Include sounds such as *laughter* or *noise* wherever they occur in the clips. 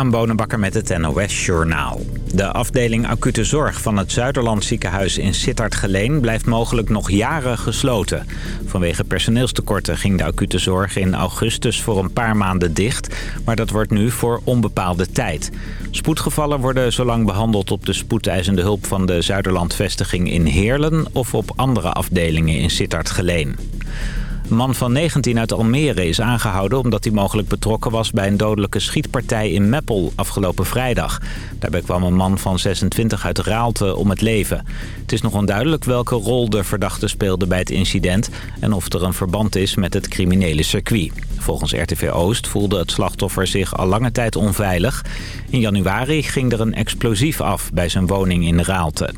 Aan Bonenbakker met het NOS Journaal. De afdeling acute zorg van het Zuiderland ziekenhuis in Sittard-Geleen blijft mogelijk nog jaren gesloten. Vanwege personeelstekorten ging de acute zorg in augustus voor een paar maanden dicht, maar dat wordt nu voor onbepaalde tijd. Spoedgevallen worden zolang behandeld op de spoedeisende hulp van de Zuiderland-vestiging in Heerlen of op andere afdelingen in Sittard-Geleen. Een man van 19 uit Almere is aangehouden omdat hij mogelijk betrokken was bij een dodelijke schietpartij in Meppel afgelopen vrijdag. Daarbij kwam een man van 26 uit Raalte om het leven. Het is nog onduidelijk welke rol de verdachte speelde bij het incident en of er een verband is met het criminele circuit. Volgens RTV Oost voelde het slachtoffer zich al lange tijd onveilig. In januari ging er een explosief af bij zijn woning in Raalte.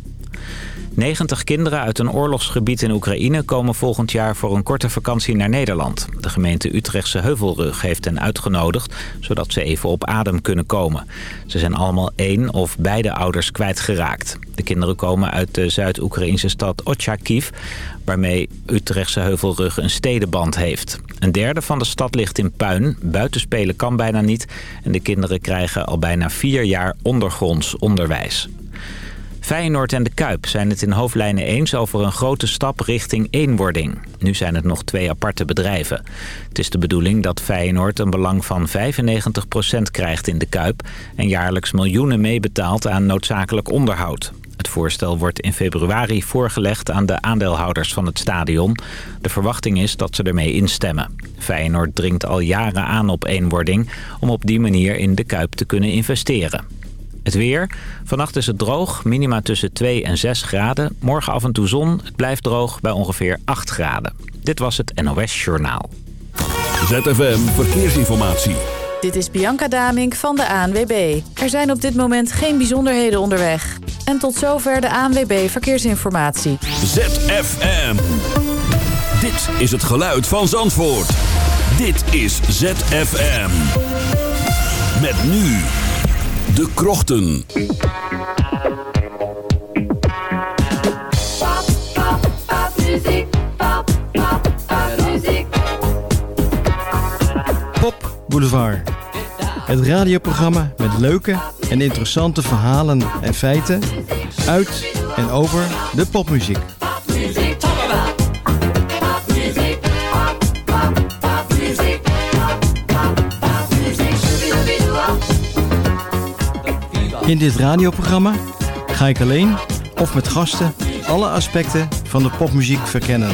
90 kinderen uit een oorlogsgebied in Oekraïne komen volgend jaar voor een korte vakantie naar Nederland. De gemeente Utrechtse Heuvelrug heeft hen uitgenodigd, zodat ze even op adem kunnen komen. Ze zijn allemaal één of beide ouders kwijtgeraakt. De kinderen komen uit de Zuid-Oekraïnse stad Ochakiv, waarmee Utrechtse Heuvelrug een stedenband heeft. Een derde van de stad ligt in puin, buitenspelen kan bijna niet... en de kinderen krijgen al bijna vier jaar ondergronds onderwijs. Feyenoord en de Kuip zijn het in hoofdlijnen eens over een grote stap richting eenwording. Nu zijn het nog twee aparte bedrijven. Het is de bedoeling dat Feyenoord een belang van 95% krijgt in de Kuip... en jaarlijks miljoenen meebetaalt aan noodzakelijk onderhoud. Het voorstel wordt in februari voorgelegd aan de aandeelhouders van het stadion. De verwachting is dat ze ermee instemmen. Feyenoord dringt al jaren aan op eenwording... om op die manier in de Kuip te kunnen investeren. Het weer. Vannacht is het droog. Minima tussen 2 en 6 graden. Morgen af en toe zon. Het blijft droog bij ongeveer 8 graden. Dit was het NOS Journaal. ZFM Verkeersinformatie. Dit is Bianca Damink van de ANWB. Er zijn op dit moment geen bijzonderheden onderweg. En tot zover de ANWB Verkeersinformatie. ZFM. Dit is het geluid van Zandvoort. Dit is ZFM. Met nu... De Krochten. Pop Boulevard. Het radioprogramma met leuke en interessante verhalen en feiten uit en over de popmuziek. In dit radioprogramma ga ik alleen of met gasten alle aspecten van de popmuziek verkennen.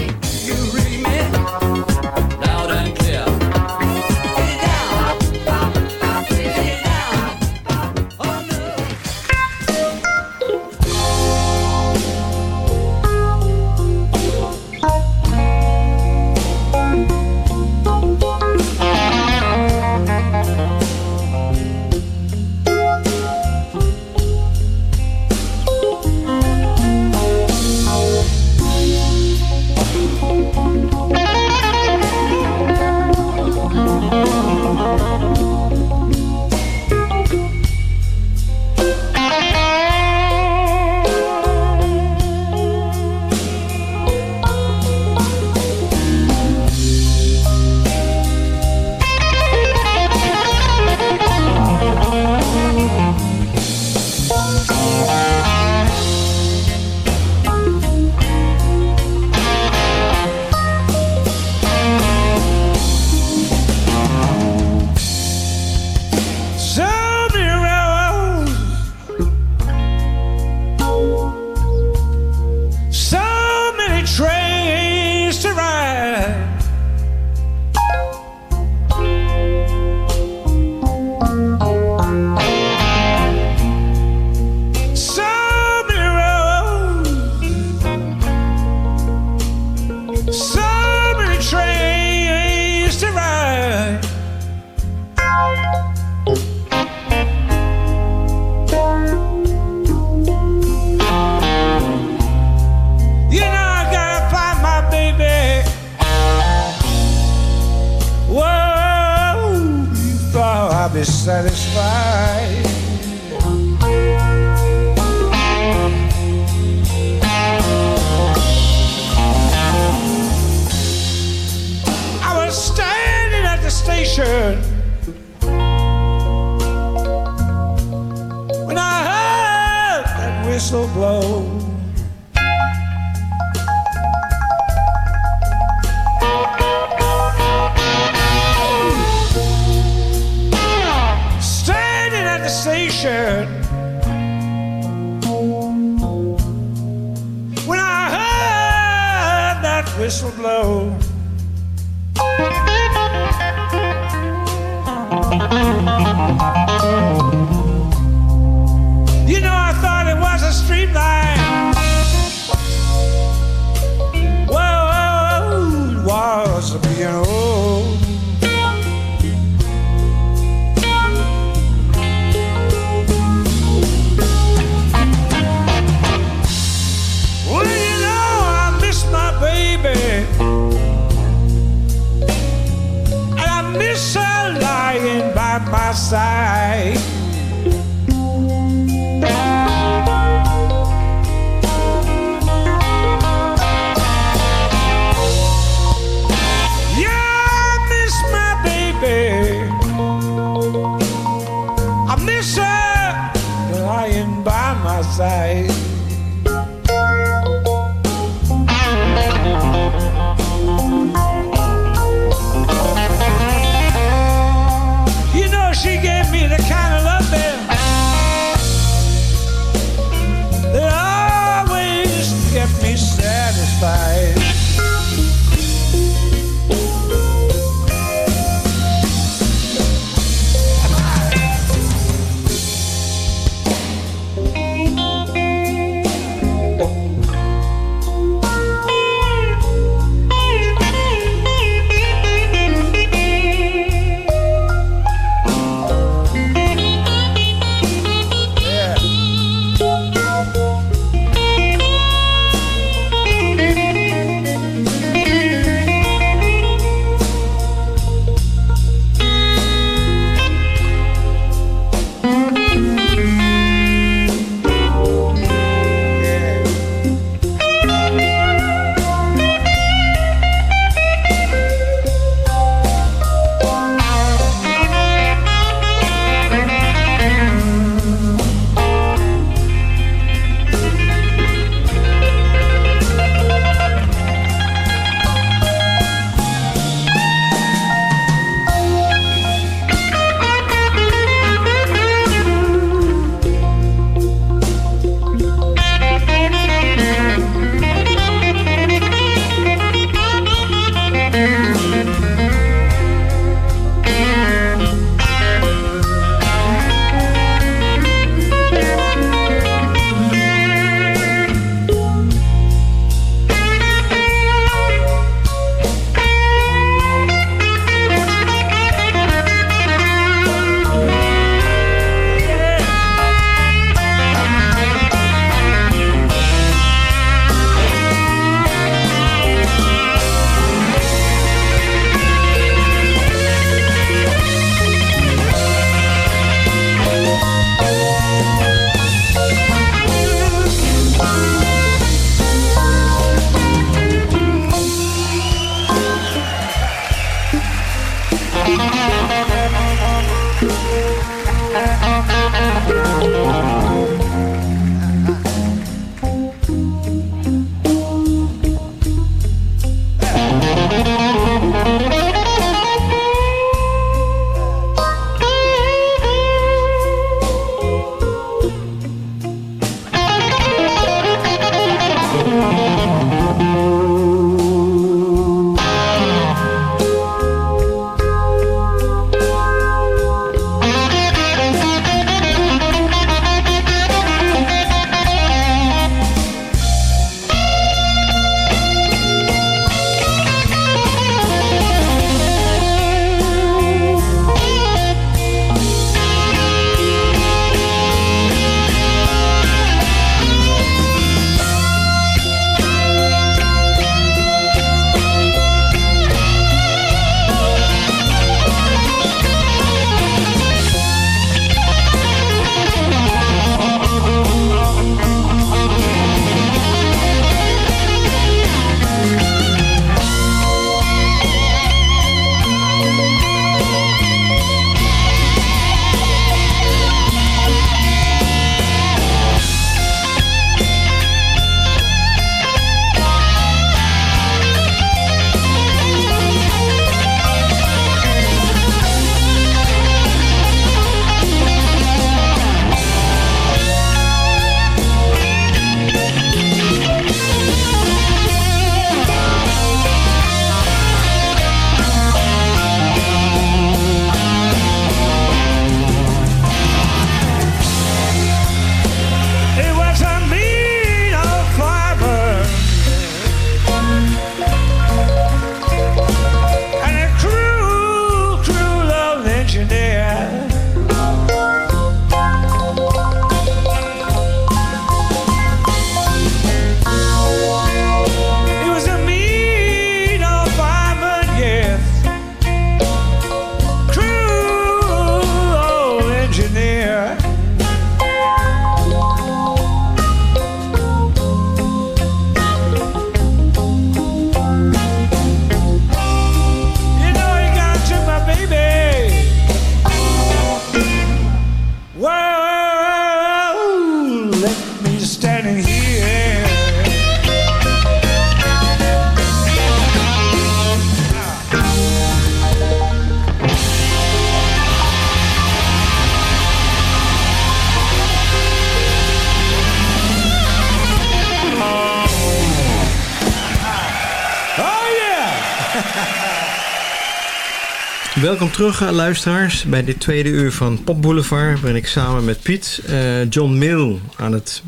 Welkom terug, eh, luisteraars, bij dit tweede uur van Pop Boulevard... waarin ik samen met Piet eh, John Mill aan het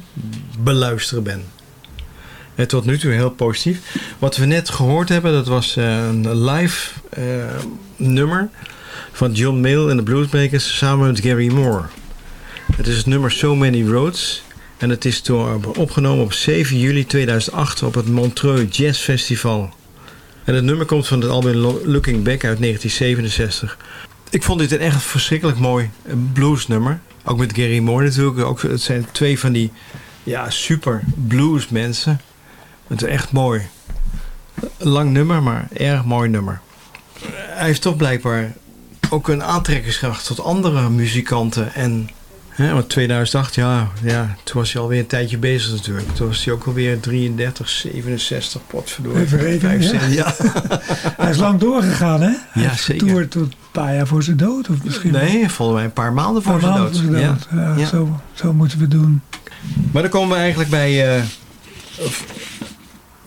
beluisteren ben. En tot nu toe heel positief. Wat we net gehoord hebben, dat was eh, een live eh, nummer... van John Mill en de Bluesbreakers samen met Gary Moore. Het is het nummer So Many Roads... en het is door, opgenomen op 7 juli 2008 op het Montreux Jazz Festival... En het nummer komt van het album Looking Back uit 1967. Ik vond dit een echt verschrikkelijk mooi bluesnummer. Ook met Gary Moore natuurlijk. Ook, het zijn twee van die ja, super blues mensen. Het is echt mooi. Lang nummer, maar erg mooi nummer. Hij heeft toch blijkbaar ook een aantrekkingskracht tot andere muzikanten en Hè, want 2008, ja, ja, toen was hij alweer een tijdje bezig natuurlijk. Toen was hij ook alweer 33, 67, potverdorie. Even rekenen, ja. *laughs* hij is lang doorgegaan, hè? Hij ja, zeker. tot een paar jaar voor zijn dood, of misschien Nee, volgens mij een paar maanden voor, zijn, dood. Voor zijn dood. Ja. ja. Zo, zo moeten we doen. Maar dan komen we eigenlijk bij uh,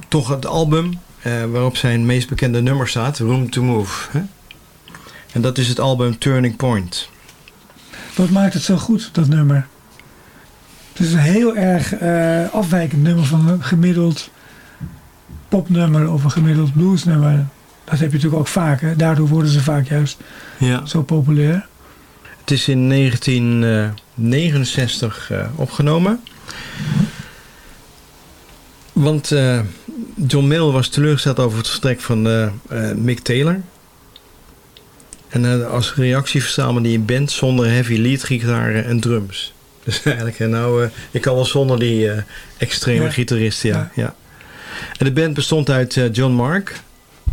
toch het album uh, waarop zijn meest bekende nummer staat, Room to Move. Hè? En dat is het album Turning Point. Wat maakt het zo goed, dat nummer? Het is een heel erg uh, afwijkend nummer van een gemiddeld popnummer of een gemiddeld bluesnummer. Dat heb je natuurlijk ook vaak. Hè? Daardoor worden ze vaak juist ja. zo populair. Het is in 1969 uh, opgenomen. Want uh, John Mill was teleurgesteld over het vertrek van Mick Taylor. En uh, als reactie verzamelde die een band zonder heavy lead gitaren en drums. *laughs* Dus eigenlijk, nou, uh, ik kan wel zonder die extreme ja. gitarist, ja, ja. En de band bestond uit John Mark,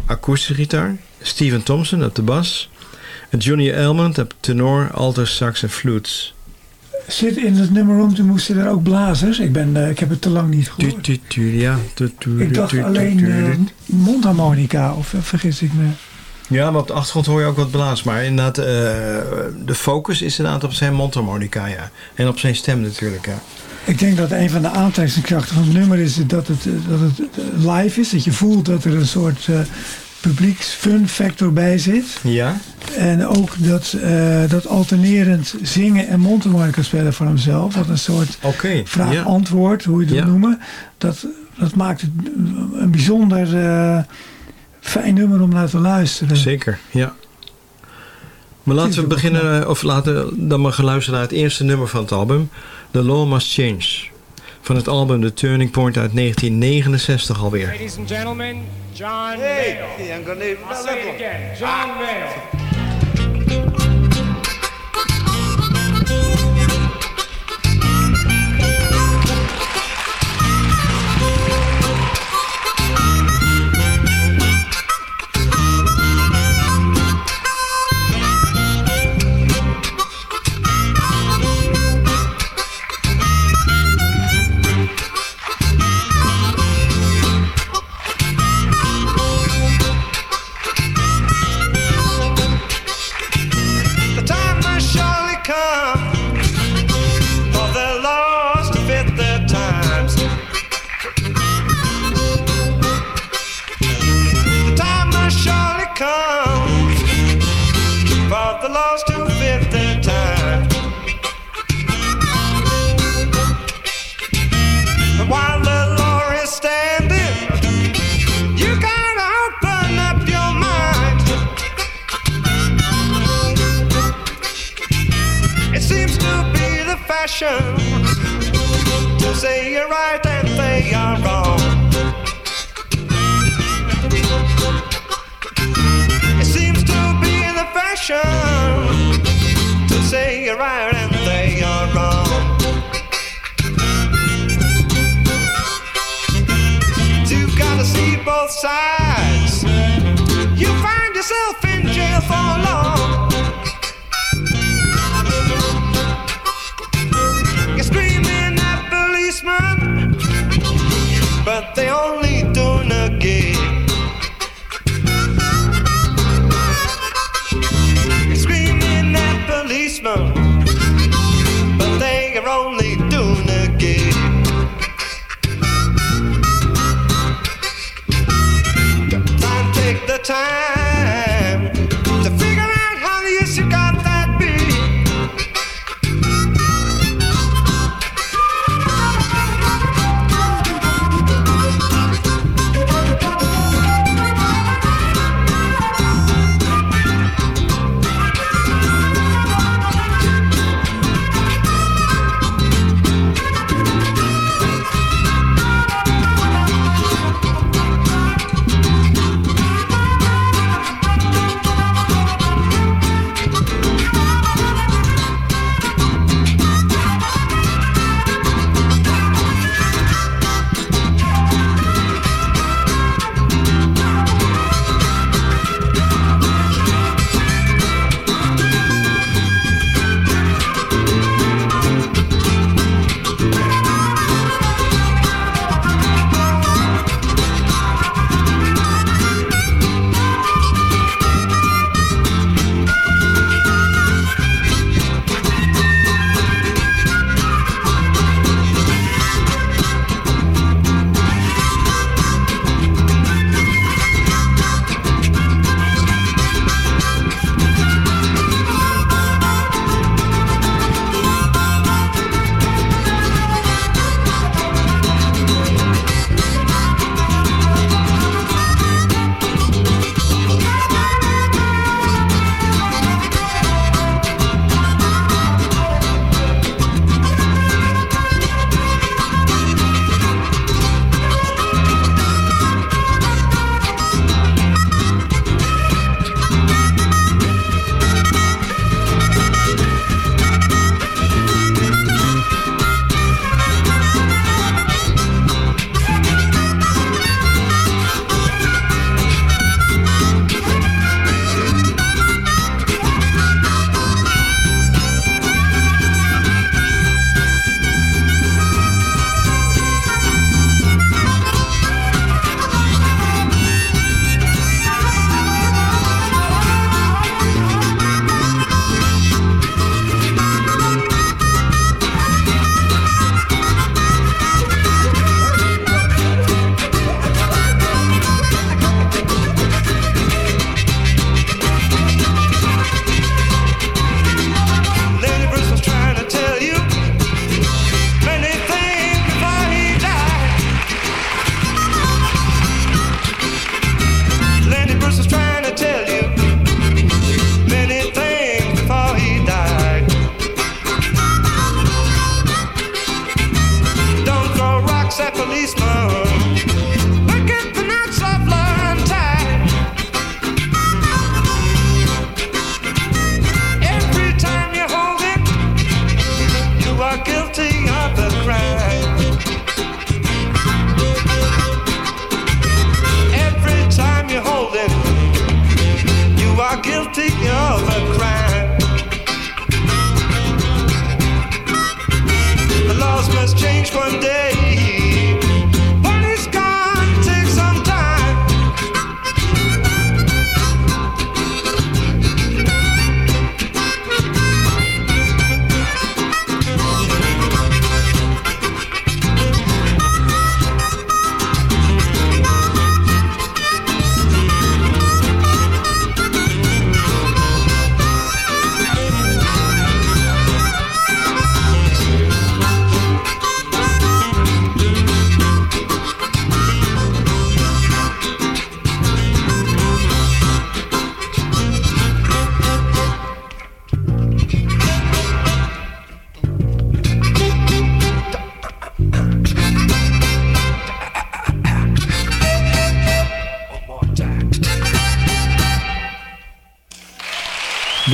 akoestische gitaar, Steven Thompson op de bas, en Johnny Elmond op tenor, alto, sax en flutes. Zit in het nummer om, toen moesten er ook blazers. Ik, ben, ik heb het te lang niet gehoord. Ja. ik dacht alleen mondharmonica, of vergis ik me. Ja, maar op de achtergrond hoor je ook wat blaas. Maar inderdaad, uh, de focus is inderdaad op zijn mondharmonica, ja. En op zijn stem natuurlijk, ja. Ik denk dat een van de aantrekkingskrachten van het nummer is dat het, dat het live is. Dat je voelt dat er een soort uh, publieks fun factor bij zit. Ja. En ook dat, uh, dat alternerend zingen en mondharmonica spelen voor hemzelf. Wat een soort okay, vraag-antwoord, hoe je het ja. noemen. Dat, dat maakt het een bijzonder fijn nummer om naar te luisteren. Zeker, ja. Maar laten we beginnen, of laten dan maar geluisteren naar het eerste nummer van het album. The Law Must Change. Van het album The Turning Point uit 1969 alweer. Ladies and gentlemen, John hey, Mayle. I'm gonna I'll say it again. John Mayle.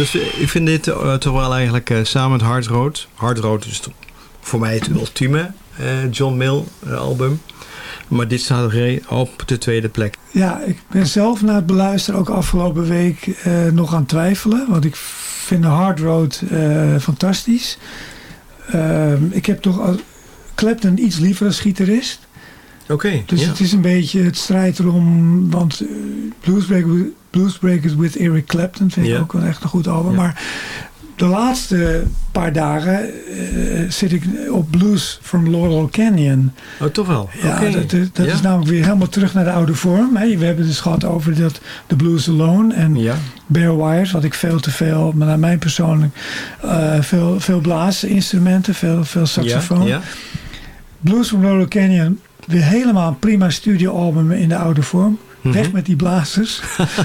Dus eh, ik vind dit eh, toch wel eigenlijk eh, samen met Hard Road. Hard Road is voor mij het ultieme John Mill album. Maar dit staat op de tweede plek. Ja, ik ben zelf na het beluisteren ook afgelopen week nog aan het twijfelen. Want ik vind Hard Road fantastisch. Ehm, ik heb toch Clapton iets liever als gitarist. Oké, Dus ja. het is een beetje het strijd erom. Want eh, Bluesbreakers, Bluesbreakers with Eric Clapton vind ik ook wel echt een goed album. Maar de laatste paar dagen eh, zit ik op Blues from Laurel Canyon. Oh, toch wel? Ja, dat, dat Ja. is namelijk weer helemaal terug naar de oude vorm. Hè. We hebben het dus gehad over dat, de Blues Alone en Ja, Bare Wires. Wat ik veel te veel, maar naar mijn persoonlijk, eh, veel, veel blaasinstrumenten, veel, veel saxofoon. Ja. Blues from Laurel Canyon, weer helemaal een prima studioalbum in de oude vorm. Mhm. Weg met die blazers.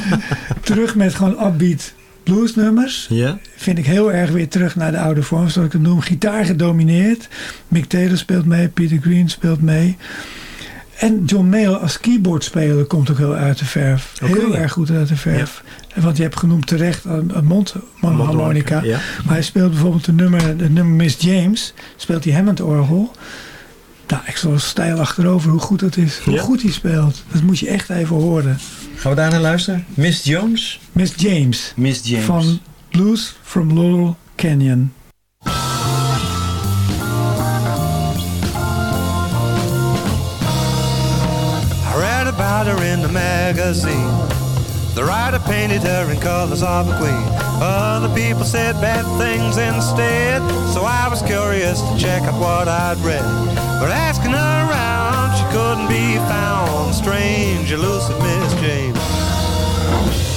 *laughs* terug met gewoon upbeat bluesnummers. ja. Vind ik heel erg weer terug naar de oude vorm, zoals ik het noem. Gitaar gedomineerd. Mick Taylor speelt mee, Peter Green speelt mee. En John Mayall als keyboardspeler komt ook heel uit de verf. Heel erg goed uit de verf. Want je hebt genoemd terecht een, een mondharmonica. Ja. Maar hij speelt bijvoorbeeld de nummer, de nummer Miss James. Speelt hij Hammond-orgel. Nou, ik zal stijl achterover hoe goed dat is. Hoe Ja. goed hij speelt. Dat moet je echt even horen. Gaan we daar naar luisteren? Miss Jones? Miss James. Miss James. Van Blues from Laurel Canyon. I read about her in the magazine. The writer painted her in colors of a queen. Other people said bad things instead. So I was curious to check out what I'd read. But asking around, she couldn't be found. Strange, elusive Miss James.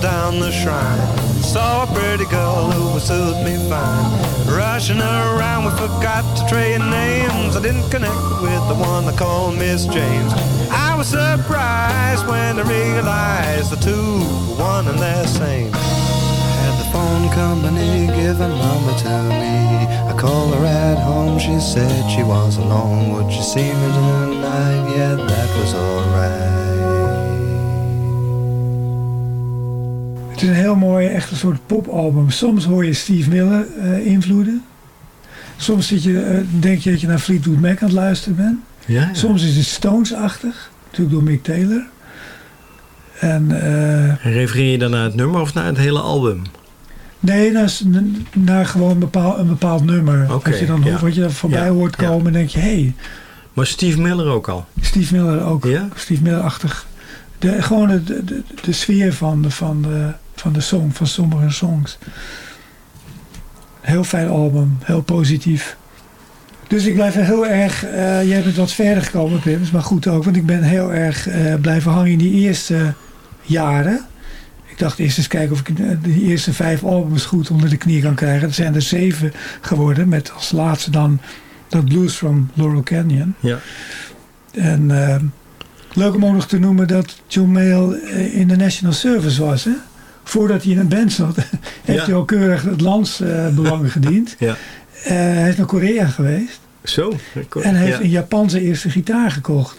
Down the shrine. Saw a pretty girl who would suit me fine. Rushing around, we forgot to trade names. I didn't connect with the one they called Miss James. I was surprised when I realized the two were one and the same. Had the phone company give a number to me. I called her at home, she said she was alone. Would you see me tonight? Yeah, that was alright. Het is een heel mooi, echt een soort popalbum. Soms hoor je Steve Miller eh, invloeden. Soms zit je, eh, denk je dat je naar Fleetwood Mac aan het luisteren bent. Ja, Soms is het Stones-achtig. Natuurlijk door Mick Taylor. En eh, En refereer je dan naar het nummer of naar het hele album? nee, naar, naar gewoon een bepaald, een bepaald nummer. Oké, wat je dan ja. hoort, wat je er voorbij hoort komen. En denk je, hé, hey, Maar Steve Miller ook al. Steve Miller ook. Ja? Steve Miller-achtig. De, gewoon de, de, de, de sfeer van de, van, de, van de song, van sommige songs. Heel fijn album, heel positief. Dus ik blijf heel erg, eh, jij bent wat verder gekomen Pim, is maar goed ook, want ik ben heel erg eh, blijven hangen in die eerste jaren. Ik dacht eerst eens kijken of ik eh, de eerste vijf albums goed onder de knie kan krijgen. Er zijn er zeven geworden, met als laatste dan dat Blues from Laurel Canyon. Ja. En leuk om ook nog te noemen dat John Mayall eh, in de National Service was. Hè? Voordat hij in een band zat, *laughs* heeft hij al keurig het landsbelang *laughs* gediend. Ja. Eh, hij is naar Korea geweest. Zo. En hij heeft ja. in Japan zijn eerste gitaar gekocht.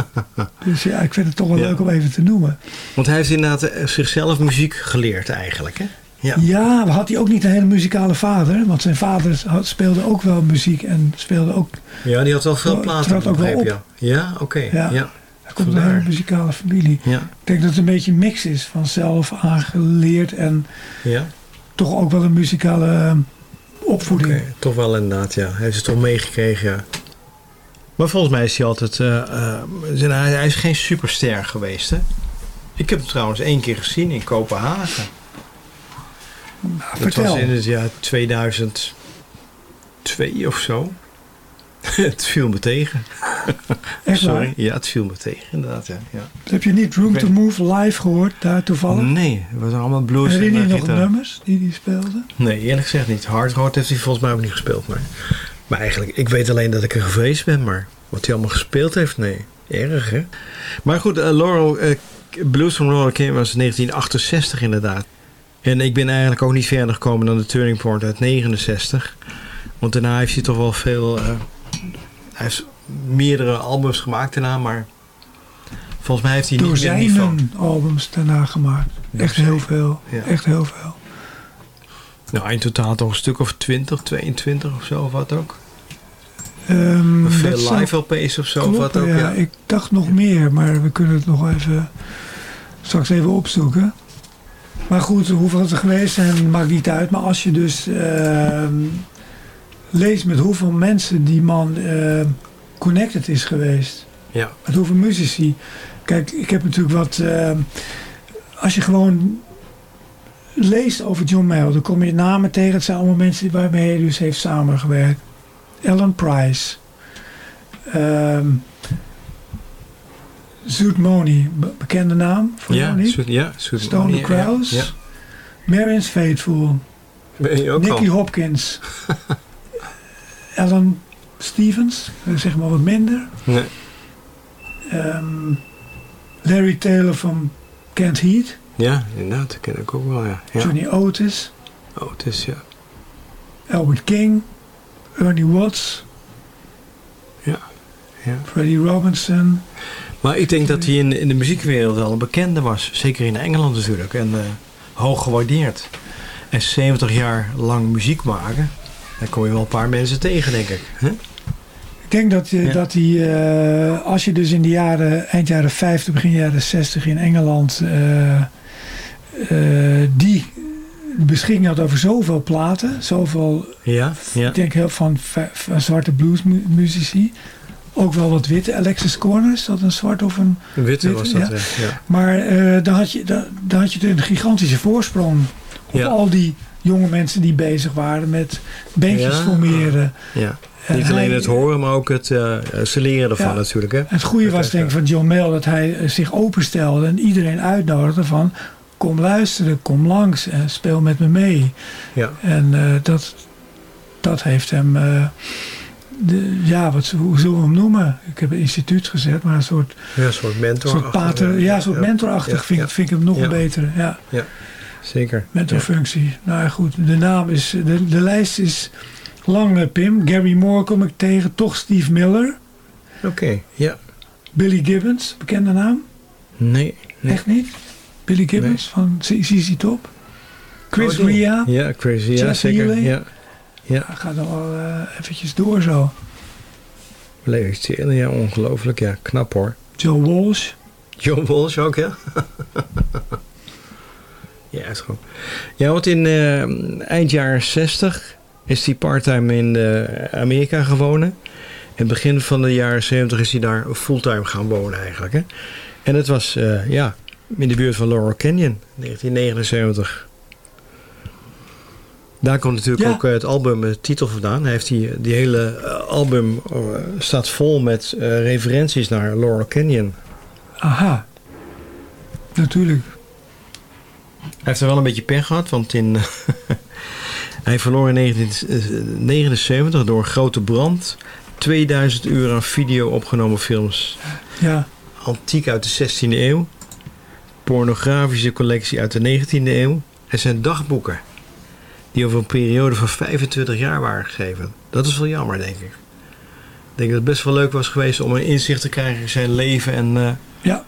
*laughs* dus ja, ik vind het toch wel Ja. leuk om even te noemen. Want hij heeft inderdaad eh, zichzelf muziek geleerd eigenlijk, hè? Ja. Ja, had hij ook niet een hele muzikale vader. Want zijn vader had, speelde ook wel muziek en speelde ook... Ja, die had wel veel platen. trad ook wel begreep op. je. Ja, oké. Ja. Een muzikale familie. Ja. Ik denk dat het een beetje een mix is van zelf aangeleerd en ja. toch ook wel een muzikale eh, opvoeding. Toch wel inderdaad, ja. Hij heeft het toch meegekregen, ja. Maar volgens mij is hij altijd... eh, eh, zijn- hij, hij is geen superster geweest, hè? Ik heb hem trouwens één keer gezien in Kopenhagen. Nou, Dat vertel. was in het jaar 2002 of zo. *laughs* het viel me tegen. Echt Sorry. waar? Ja, het viel me tegen, inderdaad, ja. ja. Heb je niet Room to Move live gehoord, daar toevallig? Nee, het was allemaal blues en Herinner je eh, nog nummers die hij speelde? Nee, eerlijk gezegd niet. Hard Road heeft hij volgens mij ook niet gespeeld. Maar, maar eigenlijk, ik weet alleen dat ik er gevreesd ben. Maar wat hij allemaal gespeeld heeft, nee. Erg, hè? Maar goed, eh, Laurel, eh, Blues from Laurel King was 1968 inderdaad. En ik ben eigenlijk ook niet verder gekomen dan de Turning Point uit 69. Want daarna heeft hij toch wel veel... hij heeft meerdere albums gemaakt daarna, maar... Volgens mij heeft hij niet meer niveau. Albums daarna gemaakt. Echt heel veel. ja. Echt heel veel. Nou, in totaal toch een stuk of 20, 22 of zo, of wat ook. Ehm, Veel live LP's of zo, of wat ook. ja. Ja. Ik dacht nog meer, maar we kunnen het nog even straks even opzoeken. Maar goed, hoeveel het er geweest zijn, maakt niet uit. Maar als je dus ehm, leest met hoeveel mensen die man ehm, connected is geweest. Ja. Met hoeveel muzici. Kijk, ik heb natuurlijk wat... ehm, als je gewoon leest over John Mayall, dan kom je namen tegen. Het zijn allemaal mensen waarmee hij dus heeft samengewerkt. Alan Price. ehm Zoet Moni, be- bekende naam voor Ja, ja, Sweet Stone the Crows. Ja, Marion's Faithful. Ben je ook Nicky al? Hopkins. *laughs* Alan Stevens, zeg maar wat minder. Nee. Ehm, Larry Taylor van Kent Heat. Ja, inderdaad, dat ken ik ook wel, ja. ja. Johnny Otis. Oh, het is, ja. Albert King. Ernie Watts. Ja, ja. Freddie Robinson. Maar ik denk dat hij in, in de muziekwereld wel een bekende was. Zeker in Engeland natuurlijk. En eh, hoog gewaardeerd. En 70 jaar lang muziek maken. Daar kom je wel een paar mensen tegen, denk ik. Huh? Ik denk dat, je Ja. dat hij, eh, als je dus in de jaren, eind jaren 50, begin jaren 60 in Engeland, eh, eh, die beschikking had over zoveel platen, zoveel, Ja, ja. ik denk heel van, va- van zwarte bluesmuzici, ook wel wat witte. Alexis Corner, is dat een zwart of een... Een witte Witte, was dat, ja. Maar eh dan, had je, dan, dan had je een gigantische voorsprong op Ja. al die jonge mensen die bezig waren met bandjes Ja. formeren. ja. Niet alleen het horen, maar ook het eh, ze leren ervan Ja. natuurlijk. Hè? Het goede was denk ik eh, van John Mayle dat hij eh, zich openstelde en iedereen uitnodigde van kom luisteren, kom langs en speel met me mee. Ja. En eh, dat, dat heeft hem, eh, de, ja, wat, hoe zullen we hem noemen? Ik heb een instituut gezet, maar een soort, Ja, een soort mentor. soort pater, ja, een soort mentorachtig vind, vind ik hem nog Ja. Een betere. Ja, Zeker. mentorfunctie. Nou ja, goed, de naam is, de, de lijst is Lang Pim. Gary Moore kom ik tegen. Toch Steve Miller. Oké, ja. Billy Gibbons, bekende naam. Nee. nee. Echt niet? Billy Gibbons van ZZ Top. Chris Oh. Ria. Ja. Ja, Jeff zeker. Ja. Ja, gaat nog wel eh, eventjes door zo. leeftijd. Ja, ongelooflijk. Ja, knap hoor. Joe Walsh. John Walsh ook, ja? *laughs* ja, is gewoon. Ja, want in eh, eind jaren 60 is hij parttime in eh, Amerika gaan wonen. In het begin van de jaren 70 is hij daar fulltime gaan wonen eigenlijk. Hè? En het was, eh, ja, in de buurt van Laurel Canyon, 1979. Daar komt natuurlijk Ja. ook het album titel vandaan. Hij heeft die, die hele album staat vol met referenties naar Laurel Canyon. Aha. Natuurlijk. Hij heeft er wel een beetje pech gehad, want in, *laughs* hij verloor in 1979 door een grote brand 2000 uur aan video opgenomen films. Ja. Antiek uit de 16e eeuw, pornografische collectie uit de 19e eeuw en zijn dagboeken. Die over een periode van 25 jaar waren gegeven. Dat is wel jammer, denk ik. Ik denk dat het best wel leuk was geweest om een inzicht te krijgen in zijn leven. En, eh, Ja.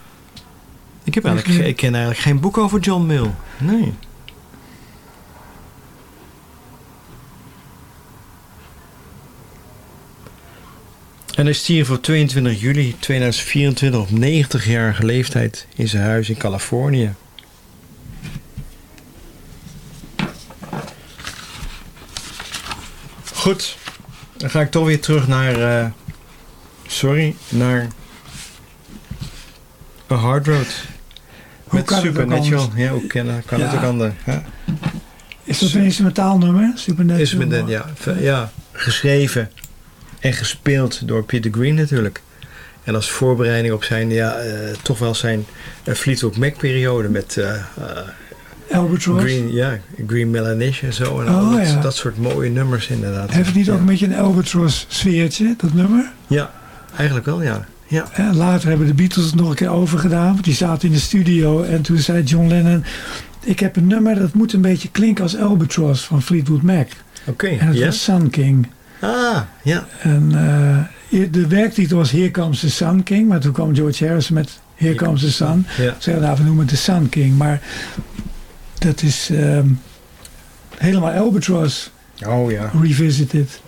Ik, heb eigenlijk, ge- ik ken eigenlijk geen boek over John Mill. Nee. En hij stierf op 22 juli 2024 op 90-jarige leeftijd in zijn huis in Californië. Goed, dan ga ik toch weer terug naar, eh, sorry, naar A Hard Road. Met ook Supernatural. Ja, hoe kan, kan het ook anders? Ja. Is dat een instrumentaal nummer? Supernatural? Ja, ja, geschreven en gespeeld door Peter Green natuurlijk. En als voorbereiding op zijn, ja, eh, toch wel zijn eh, Fleetwood Mac periode met eh, eh, Albatross? Green, ja, Green Melanish en zo. En al Oh, dat, ja. dat soort mooie nummers inderdaad. Heeft het niet ja. ook een beetje een Albatross sfeertje, dat nummer? Ja, eigenlijk wel ja. Ja. En later hebben de Beatles het nog een keer overgedaan. Want die zaten in de studio en toen zei John Lennon... Ik heb een nummer dat moet een beetje klinken als Albatross van Fleetwood Mac. Oké, En het was Sun King. Ah, ja. En eh, de werktitel was Here Comes the Sun King. Maar toen kwam George Harrison met Here Comes the Sun. ja. Zeiden nou, we noemen het de Sun King. Maar dat is ehm, helemaal Albatross Oh ja. revisited.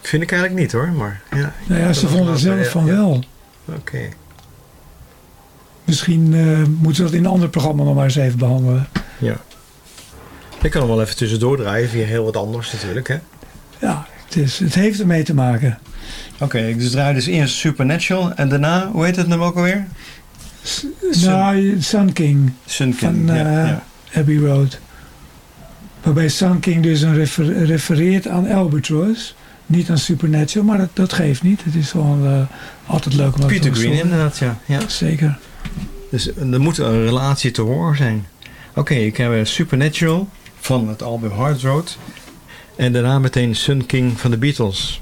Vind ik eigenlijk niet hoor, maar ja. Nou ja, ze vonden zelf van wel. Oké. Misschien eh, moeten we dat in een ander programma nog maar eens even behandelen. Ja. Ik kan hem wel even tussendoor draaien via heel wat anders natuurlijk hè. Ja, het, is, het heeft ermee te maken. Oké, ik dus draai dus eerst Supernatural en daarna, hoe heet het nummer ook alweer? Sun- Nou, Sun King Sun van King, ja, eh, ja. Abbey Road. Waarbij Sun King dus een refer- refereert aan Albatross. Niet aan Supernatural, maar dat, dat geeft niet. Het is gewoon eh, altijd leuk om dat Peter te Green inderdaad, ja. ja. Zeker. Dus er moet een relatie te horen zijn. Oké, ik heb eh, Supernatural van het album Hard Road. En daarna meteen Sun King van de Beatles.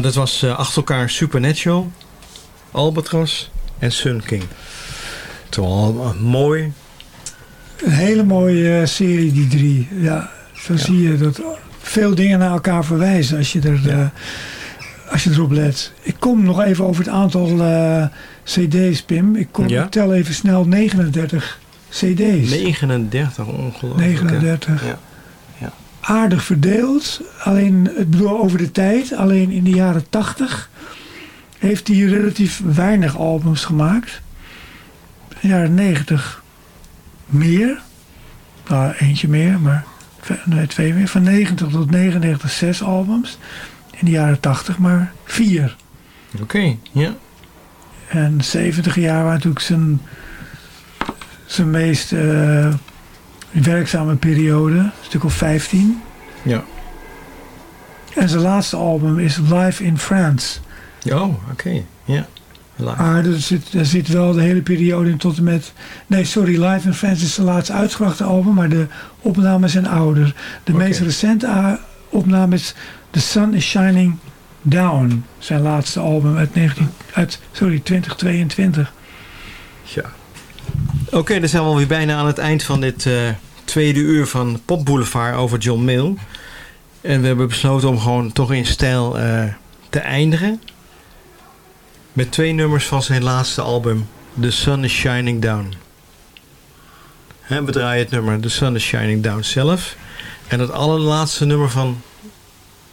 Nou, dat was eh, achter elkaar Supernatural, Albatross en Sun King. Toch eh, mooi. Een hele mooie eh, serie, die drie. Ja, zo zie je dat veel dingen naar elkaar verwijzen als je, er, eh, als je erop let. Ik kom nog even over het aantal cd's, Pim. Ik, kom, Ja? ik tel even snel 39 cd's. 39, ongelooflijk. hè? 39. Ja. Aardig verdeeld. Alleen, ik bedoel over de tijd. Alleen in de jaren 80 heeft hij relatief weinig albums gemaakt. In de jaren 90 meer. Nou, eentje meer, maar nee, twee meer. Van 90 tot 99 zes albums. In de jaren 80 maar vier. Oké, ja. En 70 jaar waren natuurlijk zijn, zijn meest eh, werkzame periode. Een stuk of 15. Ja. En zijn laatste album is Live in France. Oh, oké. Ja. Live. Maar er zit, er zit wel de hele periode in tot en met... Nee, sorry, Live in France is zijn laatste uitgebrachte album, maar de opnames zijn ouder. De meest recente opname is The Sun is Shining Down. Zijn laatste album uit, 19, uit sorry, 2022. Ja. Oké, dan zijn we alweer bijna aan het eind van dit eh, tweede uur van Pop Boulevard over John Mill. En we hebben besloten om gewoon toch in stijl eh, te eindigen. Met twee nummers van zijn laatste album, The Sun is Shining Down. Hè, we draaien het nummer The Sun is Shining Down zelf. En het allerlaatste nummer van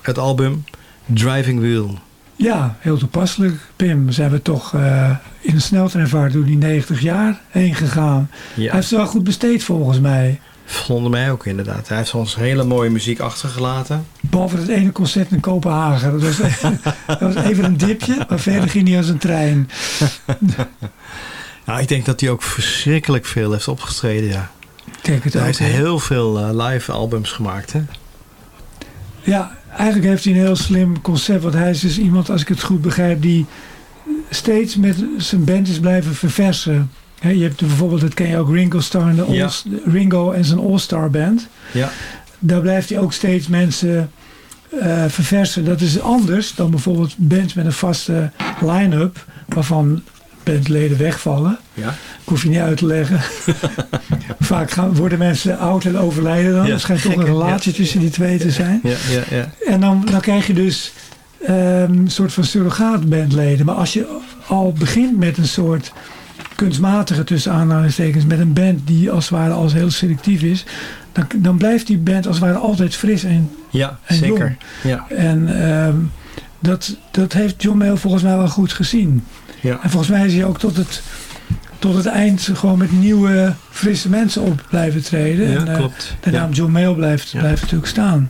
het album, Driving Wheel. Ja, heel toepasselijk. Pim, zijn we toch eh, in een sneltreinvaart door die 90 jaar heen gegaan. Hij Ja, heeft het wel goed besteed volgens mij. vonden mij ook inderdaad. Hij heeft ons hele mooie muziek achtergelaten. Behalve het ene concert in Kopenhagen. Dat was, *laughs* dat was even een dipje, maar verder ging hij als een trein. *laughs* Nou, ik denk dat hij ook verschrikkelijk veel heeft opgetreden, ja. Kijk het Hij ook. heeft heel veel eh, live albums gemaakt, hè? Ja, eigenlijk heeft hij een heel slim concept. Want hij is dus iemand, als ik het goed begrijp, die steeds met zijn band is blijven verversen. Je hebt bijvoorbeeld, dat ken je ook, Ringo Starr en, de Ja. Ringo en zijn All-Star Band. Ja. Daar blijft hij ook steeds mensen eh, verversen. Dat is anders dan bijvoorbeeld bands met een vaste line-up, waarvan bandleden wegvallen. Ja. Ik hoef je niet uit te leggen. *laughs* Vaak gaan, worden mensen oud en overlijden dan. Ja, er schijnt toch een relatie tussen die twee te zijn. Ja, ja, ja. En dan, dan krijg je dus ehm, een soort van surrogaatbandleden. Maar als je al begint met een soort kunstmatige tussen aanhalingstekens... met een band die als het ware als heel selectief is... dan, dan blijft die band als het ware altijd fris en, Ja, en zeker. jong. Ja, En ehm, dat, dat heeft John Mayall volgens mij wel goed gezien. Ja. En volgens mij is hij ook tot het, tot het eind gewoon met nieuwe, frisse mensen op blijven treden. ja en, eh, klopt. de naam John Mayall blijft, natuurlijk staan.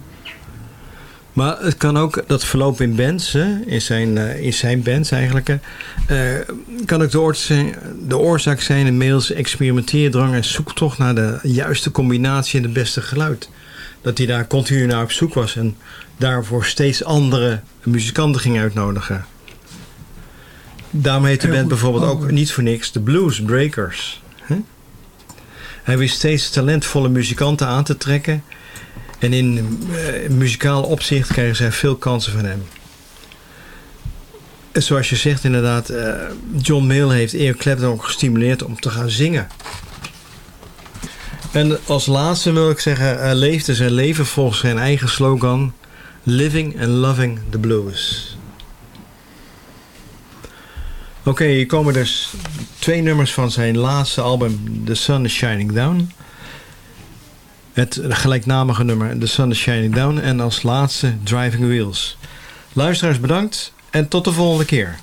Maar het kan ook, dat verloop in bands, hè, in, zijn, eh, in zijn bands eigenlijk... hè, eh, kan ook de, oorzaak zijn, de oorzaak zijn in Mails experimenteerdrang... en zoektocht naar de juiste combinatie en het beste geluid. Dat hij daar continu naar op zoek was... en daarvoor steeds andere muzikanten ging uitnodigen. Daarom heet de band bijvoorbeeld Oh. ook niet voor niks de Blues Breakers. Hij wist steeds talentvolle muzikanten aan te trekken... En in eh, muzikaal opzicht krijgen zij veel kansen van hem. Zoals je zegt inderdaad, eh, John Mayall heeft Eric Clapton ook gestimuleerd om te gaan zingen. En als laatste wil ik zeggen, hij leefde zijn leven volgens zijn eigen slogan... Living and Loving the Blues. Oké, hier komen dus twee nummers van zijn laatste album... The Sun is Shining Down... Het gelijknamige nummer The Sun is Shining Down. En als laatste Driving Wheels. Luisteraars bedankt en tot de volgende keer.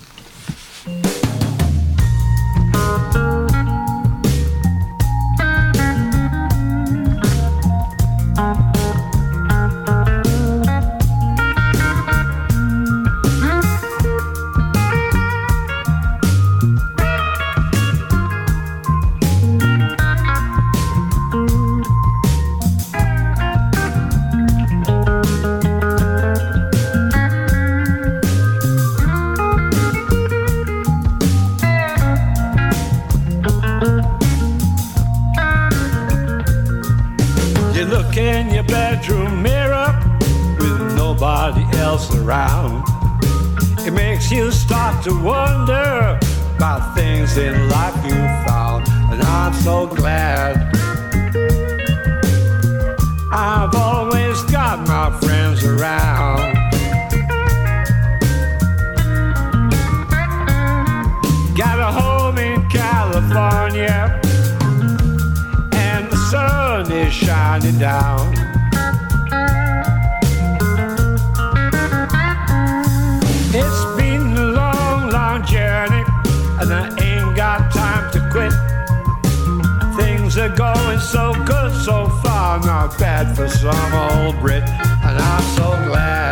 Shining down. It's been a long, long journey, and I ain't got time to quit. Things are going so good so far, not bad for some old Brit, and I'm so glad.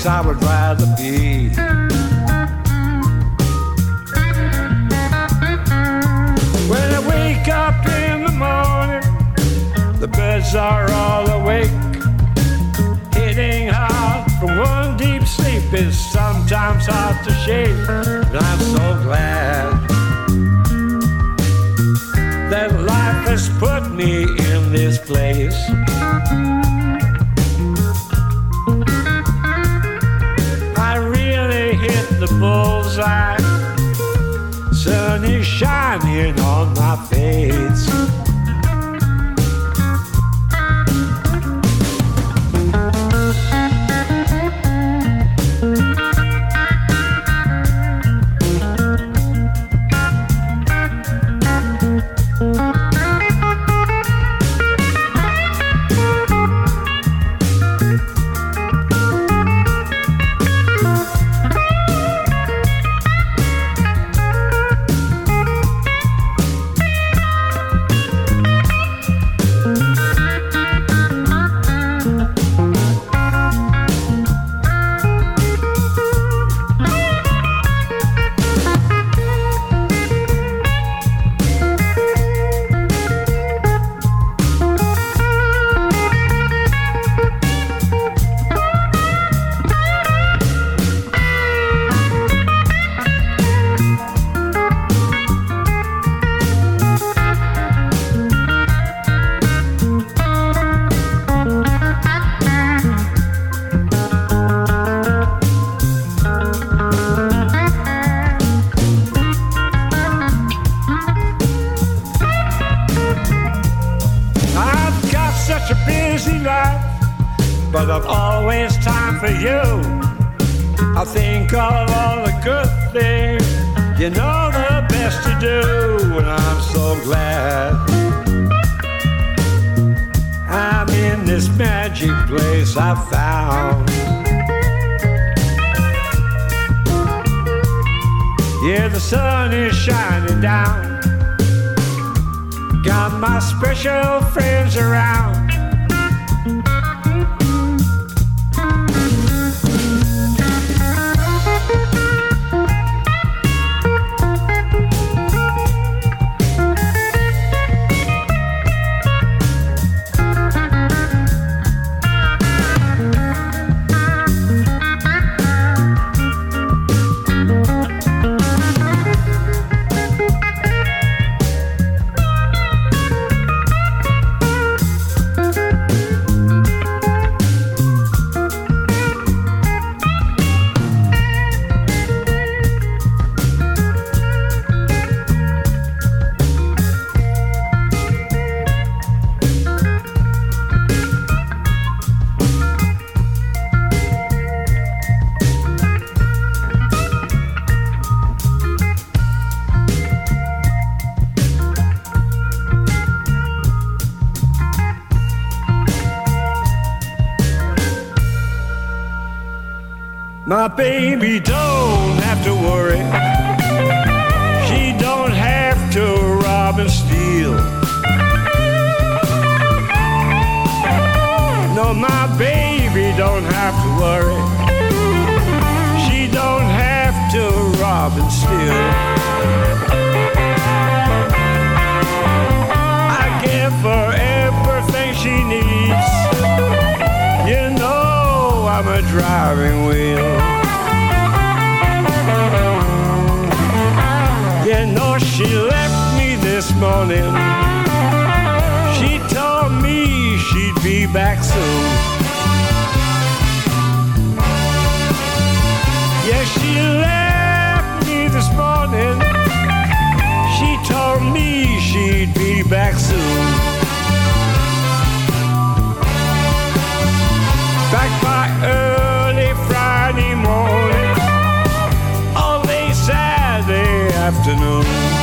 Place I would rather be. When I wake up in the morning, the birds are all awake. Hitting hard from one deep sleep is sometimes hard to shake. But I'm so glad that life has put me in this place. Bullseye. Sun is shining on my face. My baby don't have to worry. She don't have to rob and steal. No, my baby don't have to worry. She don't have to rob and steal. Driving wheel. You know she left me this morning. She told me she'd be back soon. Yeah, she left me this morning. She told me she'd be back soon. Back by early Friday morning. All day Saturday afternoon.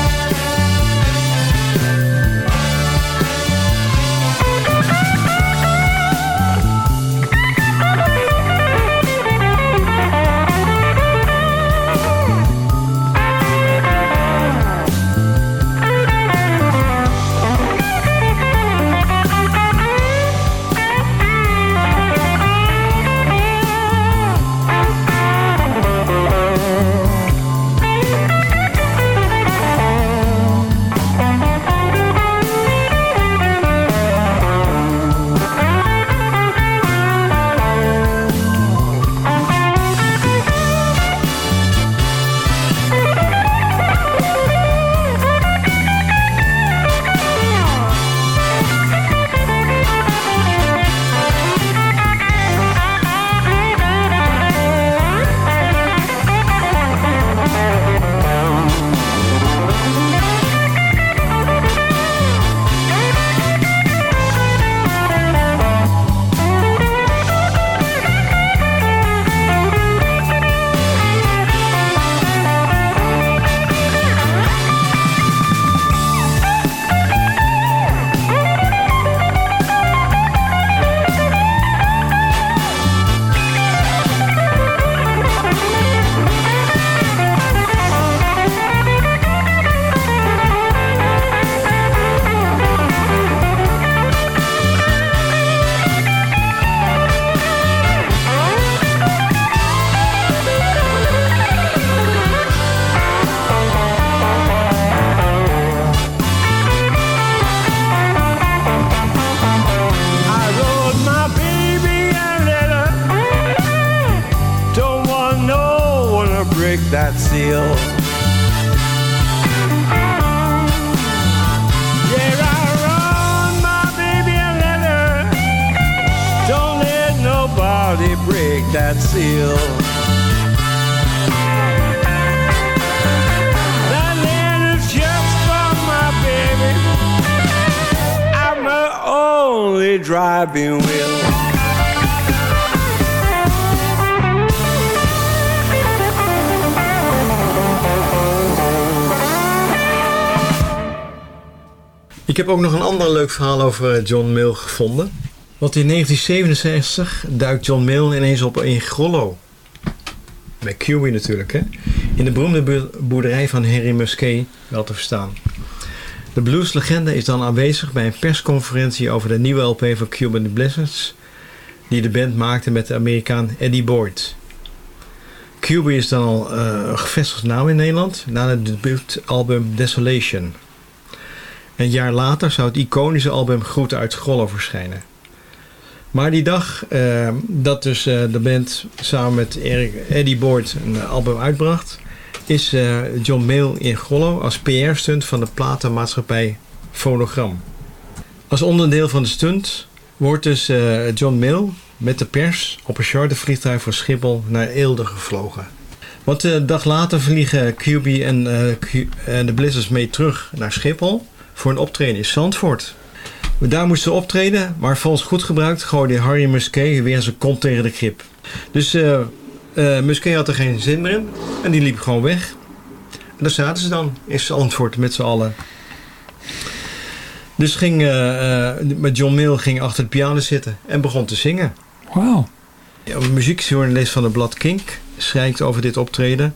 Driving. Ik heb ook nog een ander leuk verhaal over eh, John Mill gevonden. Want in 1967 duikt John Mill ineens op in Grollo. Bij QB natuurlijk, hè. In de beroemde boerderij van Henry Musquet wel te verstaan. De blueslegende is dan aanwezig bij een persconferentie over de nieuwe LP van Cuban Blizzards... die de band maakte met de Amerikaan Eddie Boyd. QB is dan al eh, een gevestigd naam in Nederland... na het debuutalbum Desolation... Een jaar later zou het iconische album Groeten uit Grollo verschijnen. Maar die dag eh, dat dus eh, de band samen met Eric, Eddie Boyd een album uitbracht... is eh, John Mayle in Grollo als PR-stunt van de platenmaatschappij Phonogram. Als onderdeel van de stunt wordt dus eh, John Mayle met de pers op een chartervliegtuig van Schiphol naar Eelde gevlogen. Want de dag later vliegen QB en, eh, en de Blizzards mee terug naar Schiphol voor een optreden in Zandvoort. Daar moesten ze optreden, maar volgens goed gebruikt gooide Harry Musquet weer zijn kont tegen de grip. Dus eh Musquet had er geen zin meer in en die liep gewoon weg. En daar zaten ze dan in Zandvoort met z'n allen. Dus ging, eh, eh, met John Mill ging achter de piano zitten en begon te zingen. Wauw. Ja, Een muziekjournalist van het blad Kink schrijft over dit optreden.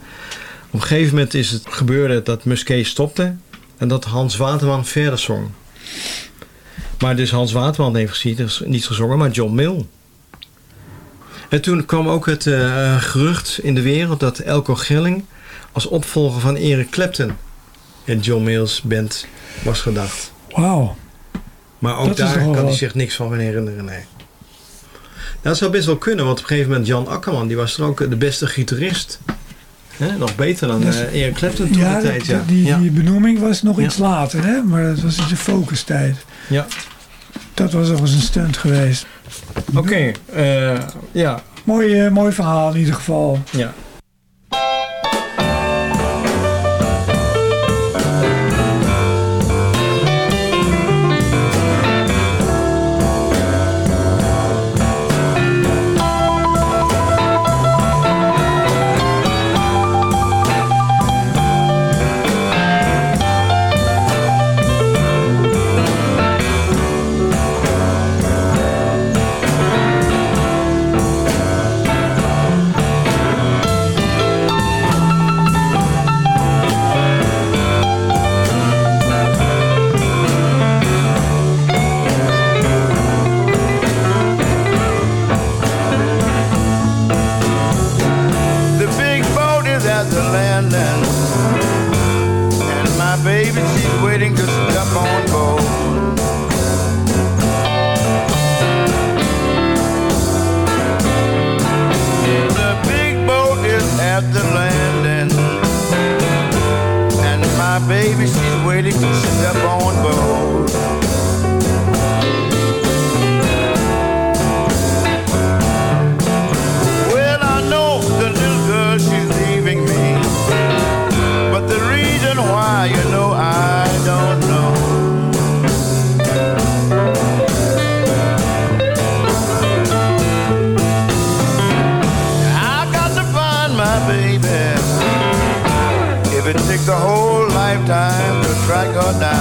Op een gegeven moment is het gebeurde dat Musquet stopte en dat Hans Waterman verder zong. Maar dus Hans Waterman heeft gezien- niet gezongen, maar John Mill. En toen kwam ook het eh, gerucht in de wereld dat Elko Gilling als opvolger van Eric Clapton in John Mills band was gedacht. Wauw. Maar ook daar kan hij zich niks van herinneren, nee. Dat zou best wel kunnen, want op een gegeven moment Jan Akkerman, die was er ook de beste gitarist. Nog beter dan dus, Eric Clapton toen ja, tijd. Ja. Die, ja. benoeming was nog iets later, hè? maar dat was in zijn focus tijd. Ja. Dat was al eens een stunt geweest. Oké, okay, ja. Mooi, eh, mooi verhaal in ieder geval. Ja. a whole lifetime to track her down.